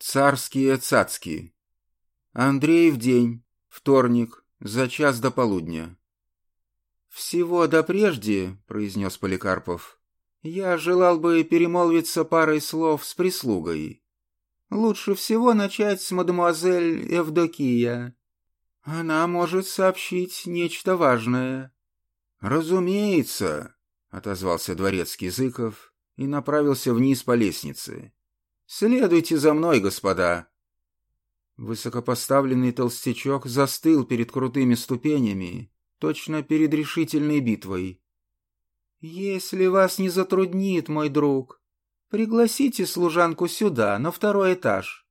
Царские цацки. Андрей в день, вторник, за час до полудня. «Всего да прежде», — произнес Поликарпов, — «я желал бы перемолвиться парой слов с прислугой. Лучше всего начать с мадемуазель Евдокия. Она может сообщить нечто важное». «Разумеется», — отозвался дворецкий Зыков и направился вниз по лестнице. «Следуйте за мной, господа!» Высокопоставленный толстячок застыл перед крутыми ступенями, точно перед решительной битвой. «Если вас не затруднит, мой друг, пригласите служанку сюда, на второй этаж.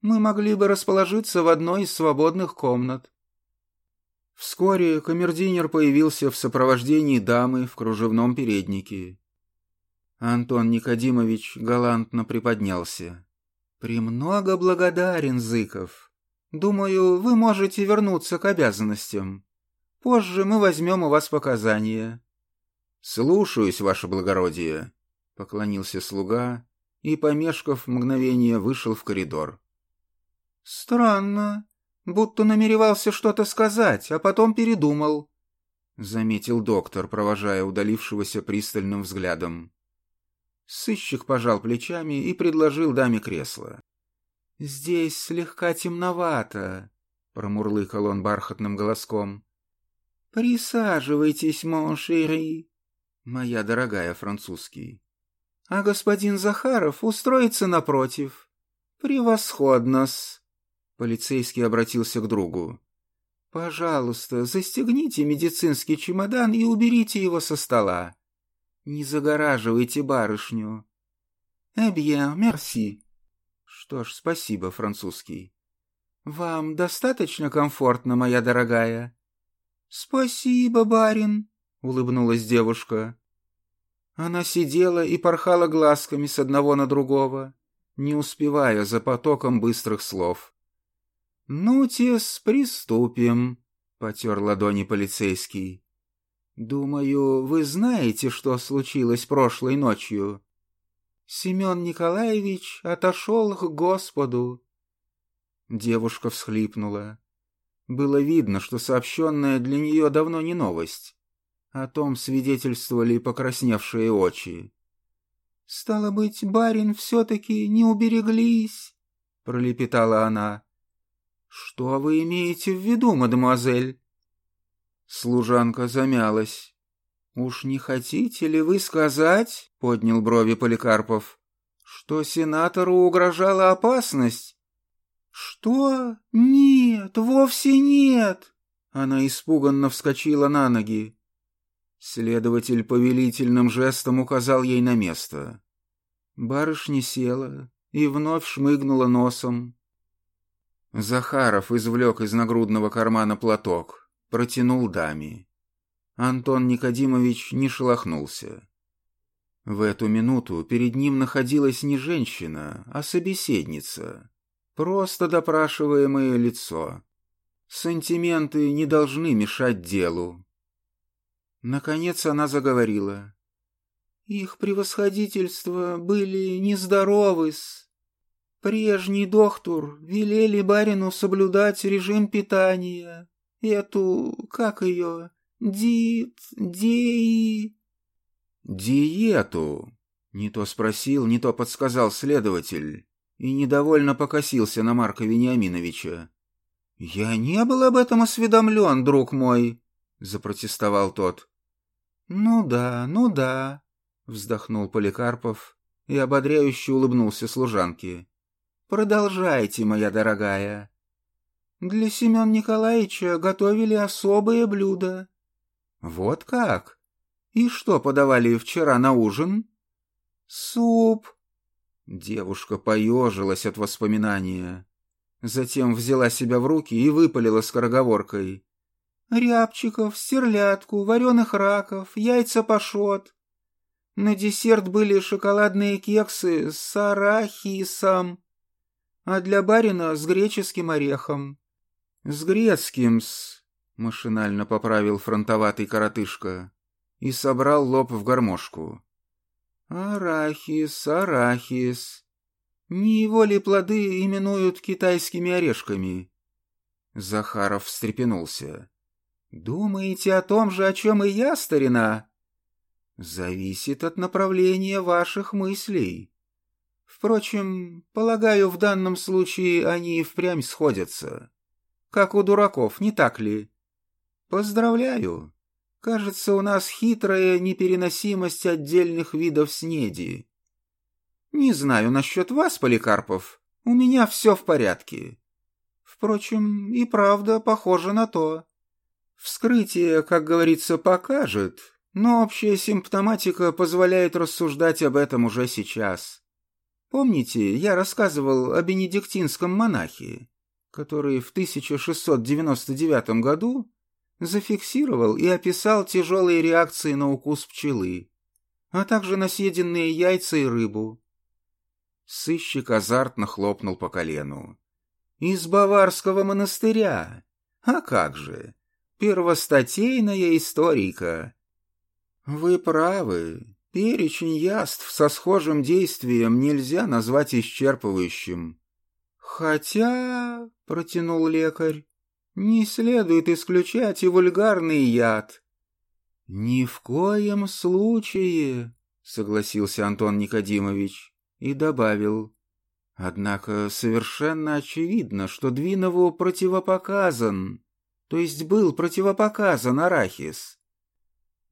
Мы могли бы расположиться в одной из свободных комнат». Вскоре камердинер появился в сопровождении дамы в кружевном переднике. Антон Никодимович галантно приподнялся. «Премного благодарен, Зыков. Думаю, вы можете вернуться к обязанностям. Позже мы возьмем у вас показания». «Слушаюсь, ваше благородие», — поклонился слуга и, помешков мгновение, вышел в коридор. «Странно, будто намеревался что-то сказать, а потом передумал», — заметил доктор, провожая удалившегося пристальным взглядом. Сыщик пожал плечами и предложил даме кресло. «Здесь слегка темновато», — промурлыкал он бархатным голоском. «Присаживайтесь, моншери, моя дорогая французский. А господин Захаров устроится напротив. Превосходно-с!» Полицейский обратился к другу. «Пожалуйста, застегните медицинский чемодан и уберите его со стола. Не загораживайте барышню. Bien, merci. Что ж, спасибо, французский. Вам достаточно комфортно, моя дорогая? Спасибо, барин, улыбнулась девушка. Она сидела и порхала глазками с одного на другого, не успевая за потоком быстрых слов. «Ну, тес, приступим», — потер ладони полицейский. «Думаю, вы знаете, что случилось прошлой ночью. Семен Николаевич отошел к Господу». Девушка всхлипнула. Было видно, что сообщенная для нее давно не новость. О том свидетельствовали покрасневшие очи. «Стало быть, барин все-таки не убереглись», — пролепетала она. «Что вы имеете в виду, мадемуазель?» Служанка замялась. «Уж не хотите ли вы сказать, — поднял брови Поликарпов, — что сенатору угрожала опасность?» «Что? Нет, вовсе нет!» Она испуганно вскочила на ноги. Следователь повелительным жестом указал ей на место. Барышня села и вновь шмыгнула носом. Захаров извлек из нагрудного кармана платок протянул даме. Антон Никодимович не шелохнулся. В эту минуту перед ним находилась не женщина, а собеседница. Просто допрашиваемое лицо. Сантименты не должны мешать делу. Наконец она заговорила. «Их превосходительство были нездоровы-с. Прежний доктор велели барину соблюдать режим питания, эту, как ее, дит, деи... Диету, не то спросил, не то подсказал следователь и недовольно покосился на Марка Вениаминовича. «Я не был об этом осведомлен, друг мой», — запротестовал тот. «Ну да, ну да», — вздохнул Поликарпов и ободряюще улыбнулся служанке. «Продолжайте, моя дорогая. Для Семена Николаевича готовили особое блюдо. Вот как? И что подавали вчера на ужин? Суп. Девушка поежилась от воспоминания. Затем взяла себя в руки и выпалила скороговоркой. Рябчиков, стерлядку, вареных раков, яйца пашот. На десерт были шоколадные кексы с арахисом, а для барина с греческим орехом. «С грецким-с», — машинально поправил фронтоватый коротышка и собрал лоб в гармошку. «Арахис, арахис. Не его ли плоды именуют китайскими орешками?» Захаров встрепенулся. «Думаете о том же, о чем и я, старина?» «Зависит от направления ваших мыслей. Впрочем, полагаю, в данном случае они и впрямь сходятся. Как у дураков, не так ли? Поздравляю. Кажется, у нас хитрая непереносимость отдельных видов снеди. Не знаю насчет вас, Поликарпов, у меня все в порядке. Впрочем, и правда похоже на то. Вскрытие, как говорится, покажет, но общая симптоматика позволяет рассуждать об этом уже сейчас. Помните, я рассказывал о бенедиктинском монахе, который в 1699 году зафиксировал и описал тяжелые реакции на укус пчелы, а также на съеденные яйца и рыбу. Сыщик азартно хлопнул по колену. «Из Баварского монастыря! А как же! Первостатейная историка!» «Вы правы. Перечень яств со схожим действием нельзя назвать исчерпывающим. Хотя, — протянул лекарь, — не следует исключать и вульгарный яд. Ни в коем случае, — согласился Антон Никодимович и добавил. Однако совершенно очевидно, что Двинову противопоказан, то есть был противопоказан арахис.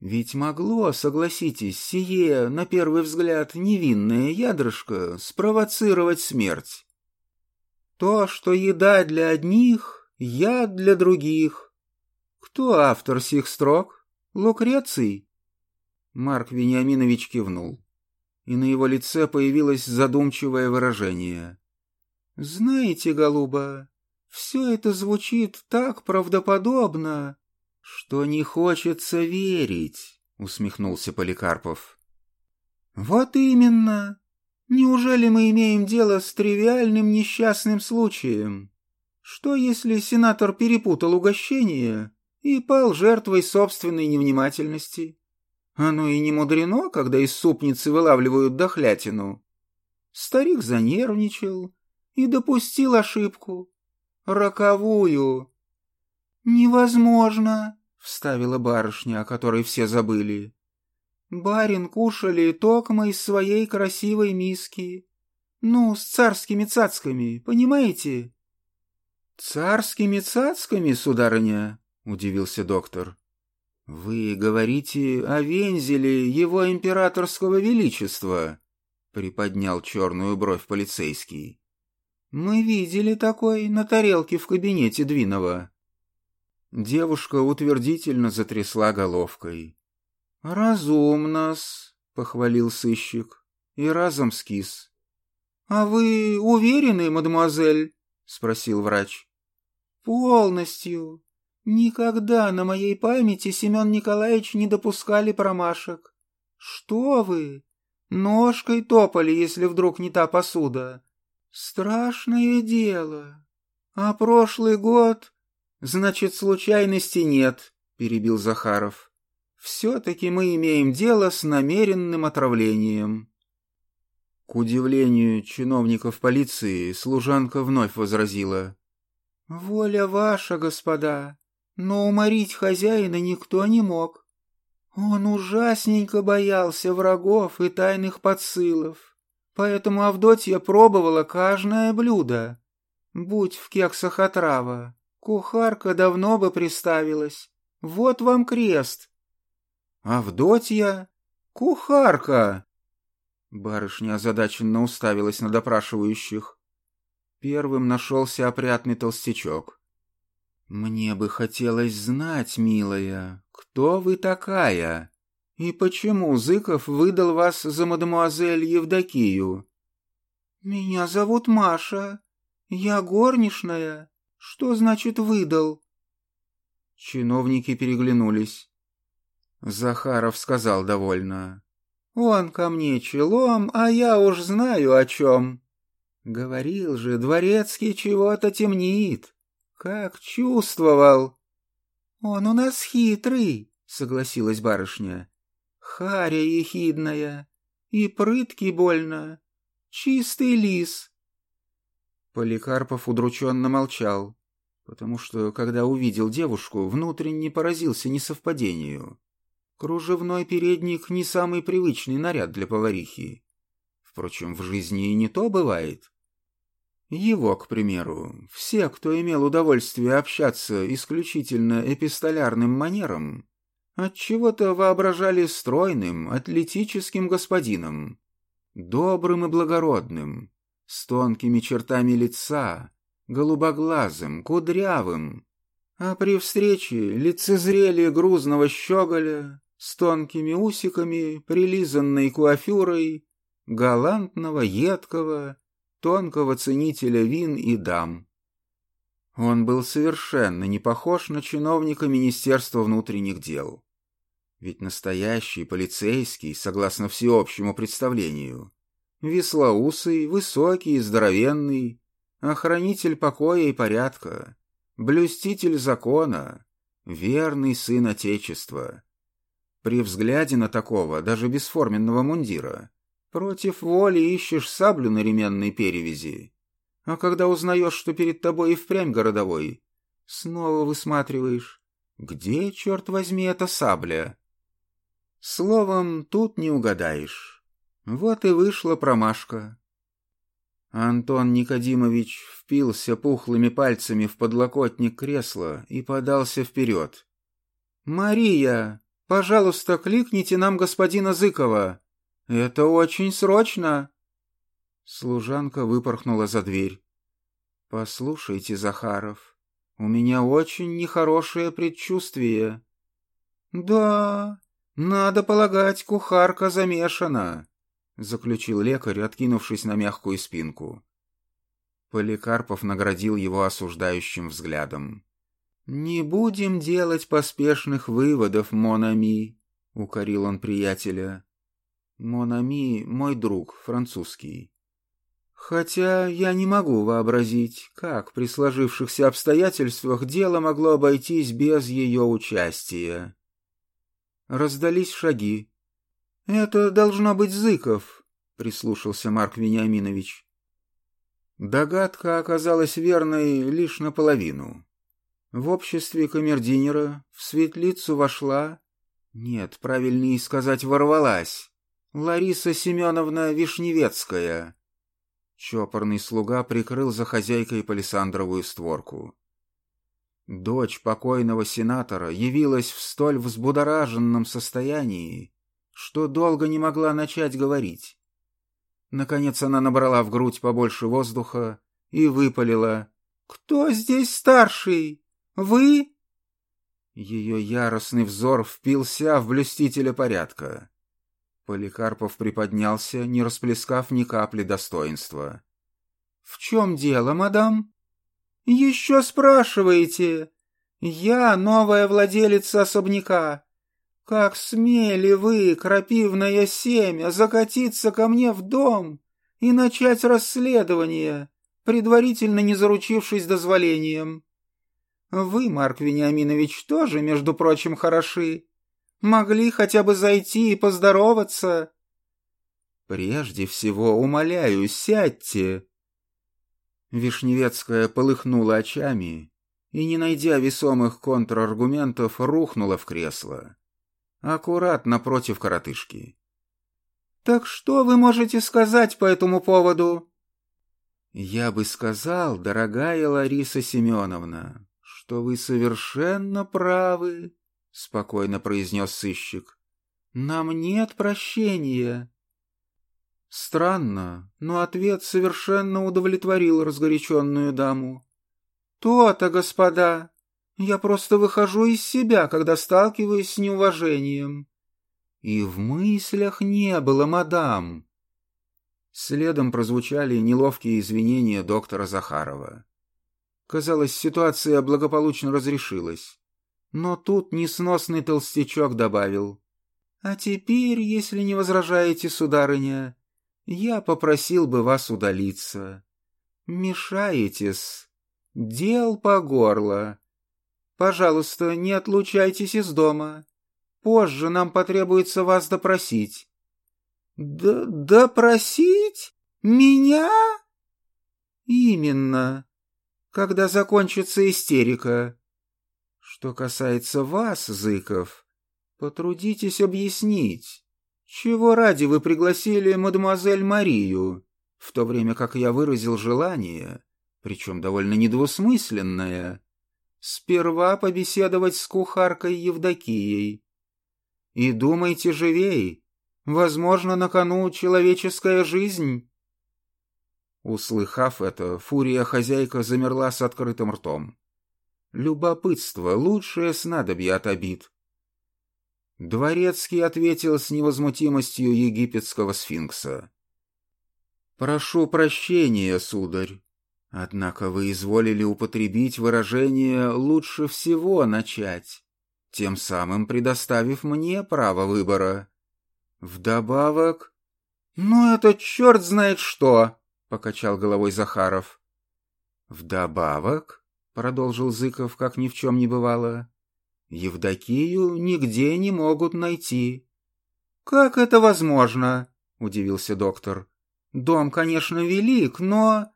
Ведь могло, согласитесь, сие, на первый взгляд, невинное ядрышко спровоцировать смерть. То, что еда для одних, яд для других. Кто автор сих строк? Лукреций? Марк Вениаминович кивнул, и на его лице появилось задумчивое выражение. «Знаете, голуба, все это звучит так правдоподобно, «Что не хочется верить», — усмехнулся Поликарпов. «Вот именно. Неужели мы имеем дело с тривиальным несчастным случаем? Что, если сенатор перепутал угощение и пал жертвой собственной невнимательности? Оно и не мудрено, когда из супницы вылавливают дохлятину. Старик занервничал и допустил ошибку. Роковую, «Невозможно!» — вставила барышня, о которой все забыли. «Барин кушали токмо из своей красивой миски. Ну, с царскими цацками, понимаете?» «Царскими цацками, сударыня?» — удивился доктор. «Вы говорите о вензеле его императорского величества», — приподнял черную бровь полицейский. «Мы видели такой на тарелке в кабинете Двинова». Девушка утвердительно затрясла головкой. «Разумно-с», — похвалил сыщик, и разом скис. «А вы уверены, мадемуазель?» — спросил врач. «Полностью. Никогда на моей памяти Семен Николаевич не допускали промашек. Что вы? Ножкой топали, если вдруг не та посуда. Страшное дело. А прошлый год «Значит, случайности нет», — перебил Захаров. «Все-таки мы имеем дело с намеренным отравлением». К удивлению чиновников полиции, служанка вновь возразила. «Воля ваша, господа, но уморить хозяина никто не мог. Он ужасненько боялся врагов и тайных подсылов, поэтому Авдотья пробовала каждое блюдо. Будь в кексах отрава, Кухарка давно бы приставилась. Вот вам крест. Авдотья? Кухарка! Барышня озадаченно уставилась на допрашивающих. Первым нашелся опрятный толстячок. «Мне бы хотелось знать, милая, кто вы такая? И почему Зыков выдал вас за мадемуазель Евдокию?» «Меня зовут Маша. Я горничная. Что значит выдал? Чиновники переглянулись. Захаров сказал довольно. Он ко мне челом, а я уж знаю о чем. Говорил же, дворецкий чего-то темнит. Как чувствовал. Он у нас хитрый, согласилась барышня. Харя ехидная. И прытки больно. Чистый лис!» Поликарпов удрученно молчал, потому что, когда увидел девушку, внутренне поразился несовпадению. Кружевной передник — не самый привычный наряд для поварихи. Впрочем, в жизни и не то бывает. Его, к примеру, все, кто имел удовольствие общаться исключительно эпистолярным манером, отчего-то воображали стройным, атлетическим господином, добрым и благородным, с тонкими чертами лица, голубоглазым, кудрявым, а при встрече лицезрели грузного щеголя с тонкими усиками, прилизанной куафюрой, галантного, едкого, тонкого ценителя вин и дам. Он был совершенно не похож на чиновника Министерства внутренних дел. Ведь настоящий полицейский, согласно всеобщему представлению, Веслоусый, высокий, здоровенный, охранитель покоя и порядка, блюститель закона, верный сын Отечества. При взгляде на такого, даже бесформенного мундира, против воли ищешь саблю на ременной перевязи, а когда узнаешь, что перед тобой и впрямь городовой, снова высматриваешь, где, черт возьми, эта сабля? Словом, тут не угадаешь. Вот и вышла промашка. Антон Никодимович впился пухлыми пальцами в подлокотник кресла и подался вперед. «Мария, пожалуйста, кликните нам господина Зыкова. Это очень срочно!» Служанка выпорхнула за дверь. «Послушайте, Захаров, у меня очень нехорошее предчувствие». «Да, надо полагать, кухарка замешана. — заключил лекарь, откинувшись на мягкую спинку. Поликарпов наградил его осуждающим взглядом. «Не будем делать поспешных выводов, Монами», — укорил он приятеля. «Монами — мой друг, французский. Хотя я не могу вообразить, как при сложившихся обстоятельствах дело могло обойтись без ее участия». Раздались шаги. «Это должно быть Зыков», — прислушался Марк Вениаминович. Догадка оказалась верной лишь наполовину. В обществе камердинера в светлицу вошла... Нет, правильнее сказать, ворвалась. Лариса Семеновна Вишневецкая. Чопорный слуга прикрыл за хозяйкой палисандровую створку. Дочь покойного сенатора явилась в столь взбудораженном состоянии, что долго не могла начать говорить. Наконец она набрала в грудь побольше воздуха и выпалила. «Кто здесь старший? Вы?» Ее яростный взор впился в блюстителя порядка. Поликарпов приподнялся, не расплескав ни капли достоинства. «В чем дело, мадам?» «Еще спрашиваете? Я новая владелица особняка. «Как смели вы, крапивное семя, закатиться ко мне в дом и начать расследование, предварительно не заручившись дозволением? Вы, Марк Вениаминович, тоже, между прочим, хороши. Могли хотя бы зайти и поздороваться». «Прежде всего, умоляю, сядьте». Вишневецкая полыхнула очами и, не найдя весомых контраргументов, рухнула в кресло аккурат напротив коротышки. «Так что вы можете сказать по этому поводу?» «Я бы сказал, дорогая Лариса Семеновна, что вы совершенно правы», — спокойно произнес сыщик. «Нам нет прощения». Странно, но ответ совершенно удовлетворил разгоряченную даму. «То-то, господа, я просто выхожу из себя, когда сталкиваюсь с неуважением. И в мыслях не было, мадам. Следом прозвучали неловкие извинения доктора Захарова. Казалось, ситуация благополучно разрешилась. Но тут несносный толстячок добавил. «А теперь, если не возражаете, сударыня, я попросил бы вас удалиться. Мешаетесь. Дел по горло. Пожалуйста, не отлучайтесь из дома. Позже нам потребуется вас допросить». «Да допросить? Меня? Именно. Когда закончится истерика. Что касается вас, Зыков, потрудитесь объяснить, чего ради вы пригласили мадемуазель Марию, в то время как я выразил желание, причем довольно недвусмысленное, сперва побеседовать с кухаркой Евдокией. И думайте живей, возможно, на кону человеческая жизнь. Услыхав это, фурия-хозяйка замерла с открытым ртом. Любопытство — лучшее снадобье от обид. Дворецкий ответил с невозмутимостью египетского сфинкса. «Прошу прощения, сударь, однако вы изволили употребить выражение «лучше всего начать», тем самым предоставив мне право выбора. Вдобавок...» «Ну, это черт знает что!» — покачал головой Захаров. «Вдобавок...» — продолжил Зыков, как ни в чем не бывало, Евдокию нигде не могут найти. «Как это возможно?» — удивился доктор. «Дом, конечно, велик, но...»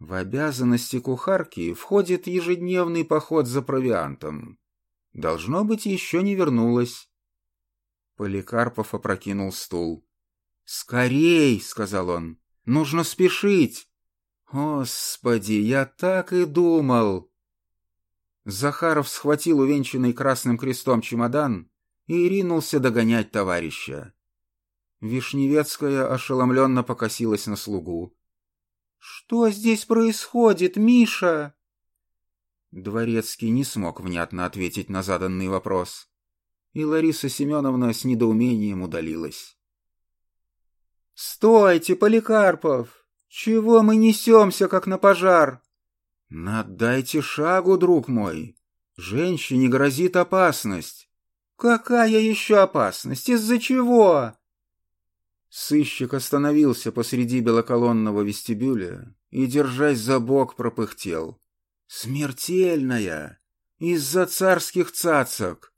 В обязанности кухарки входит ежедневный поход за провиантом. Должно быть, еще не вернулась. Поликарпов опрокинул стул. «Скорей!» — сказал он. «Нужно спешить!» «Господи, я так и думал!» Захаров схватил увенчанный красным крестом чемодан и ринулся догонять товарища. Вишневецкая ошеломленно покосилась на слугу. «Что здесь происходит, Миша?» Дворецкий не смог внятно ответить на заданный вопрос, и Лариса Семеновна с недоумением удалилась. «Стойте, Поликарпов! Чего мы несемся, как на пожар?» «Надайте шагу, друг мой. Женщине грозит опасность». «Какая еще опасность? Из-за чего?» Сыщик остановился посреди белоколонного вестибюля и, держась за бок, пропыхтел. «Смертельная! Из-за царских цацок!